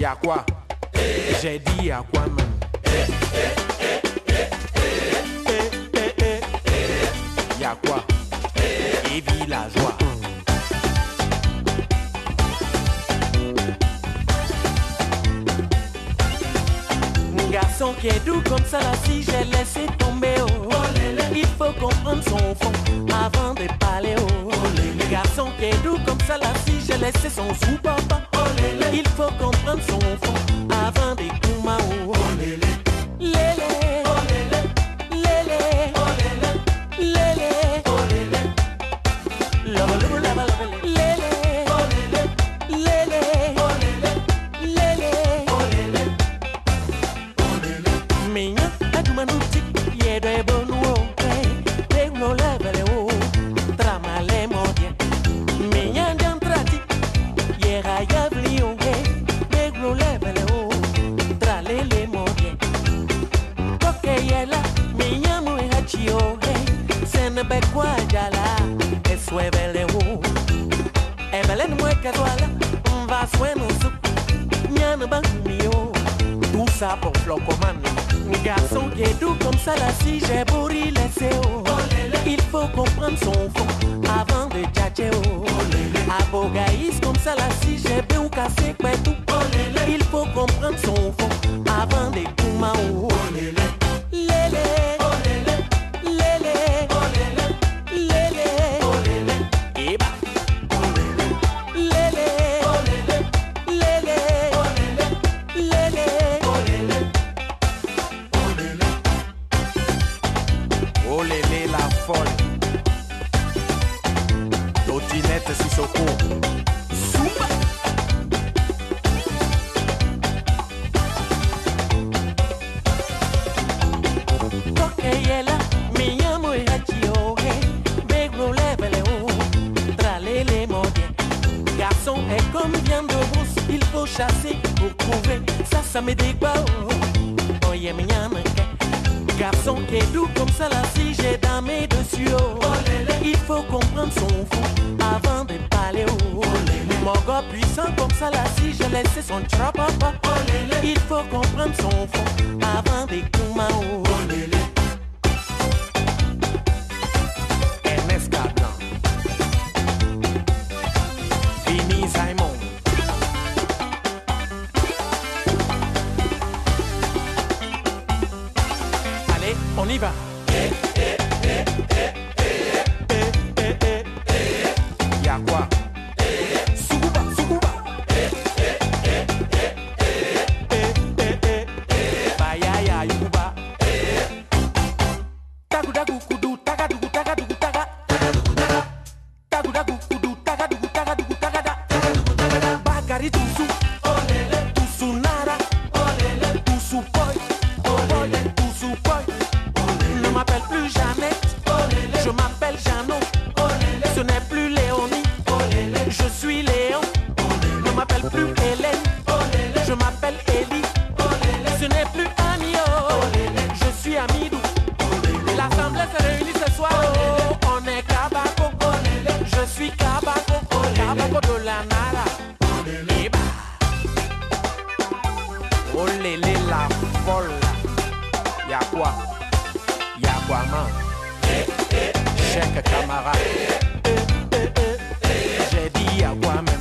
Y'a quoi? J'ai dit y'a quoi même Eh, eh, eh. Y'a quoi Et villageois. Garçon qui est doux comme ça là si j'ai laissé tomber oh. Il faut comprendre son fond avant de parler oh. Garçon qui est doux comme ça là si j'ai laissé son sous papa Il faut comprendre son fond avant de kuma Ebelen mweke zwala Mva swenu su Nyana bangumio Tout ça pour Flocoman Garçon qui est doux comme ça là si j'ai pourri laisser oh Il faut comprendre son fond avant de tchatcher oh Abogaïs comme ça là si j'ai bien ou cassé tout folle. Totinette Sissoko. Souba. Tokeyela, mi amo y hachio, Begro levele o, tralele modie. Garçon est comme bien de brousse, il faut chasser pour trouver. Ça, ça me dit Garçon qui est doux comme ça là, si j'ai damé dessus oh. Il faut comprendre son fond avant de parler oh. Mon gars puissant comme ça là, si j'ai laissé son trap papa. Il faut comprendre son fond avant de kuma oh. Y'a quoi? Y'a quoi man? Chèque camarade. J'ai dit y'a quoi même